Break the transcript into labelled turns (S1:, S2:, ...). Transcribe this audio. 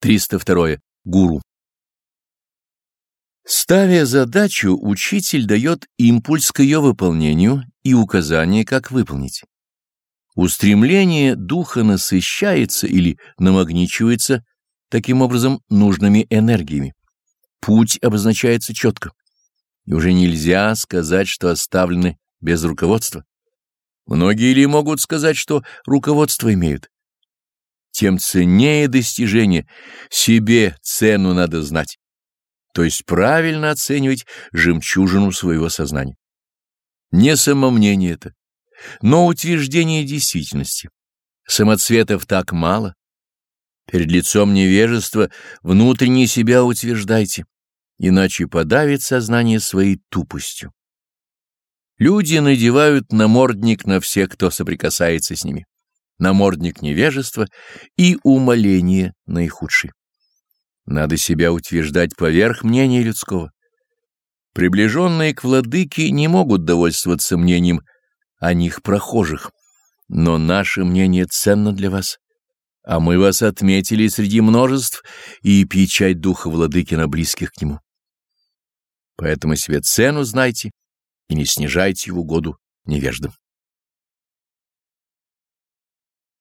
S1: 302. Гуру. Ставя задачу, учитель дает импульс к ее выполнению и указание, как выполнить. Устремление духа насыщается или намагничивается таким образом нужными энергиями. Путь обозначается четко, и уже нельзя сказать, что оставлены без руководства. Многие ли могут сказать, что руководство имеют? Тем ценнее достижение, себе цену надо знать, то есть правильно оценивать жемчужину своего сознания. Не самомнение это, но утверждение действительности. Самоцветов так мало. Перед лицом невежества внутренне себя утверждайте, иначе подавит сознание своей тупостью. Люди надевают намордник на всех, кто соприкасается с ними. Намордник невежества и умоление наихудший. Надо себя утверждать поверх мнения людского. Приближенные к владыке не могут довольствоваться мнением о них прохожих, но наше мнение ценно для вас, а мы вас отметили среди множеств и печать духа владыки на близких к нему. Поэтому себе цену знайте и не снижайте в угоду невеждам.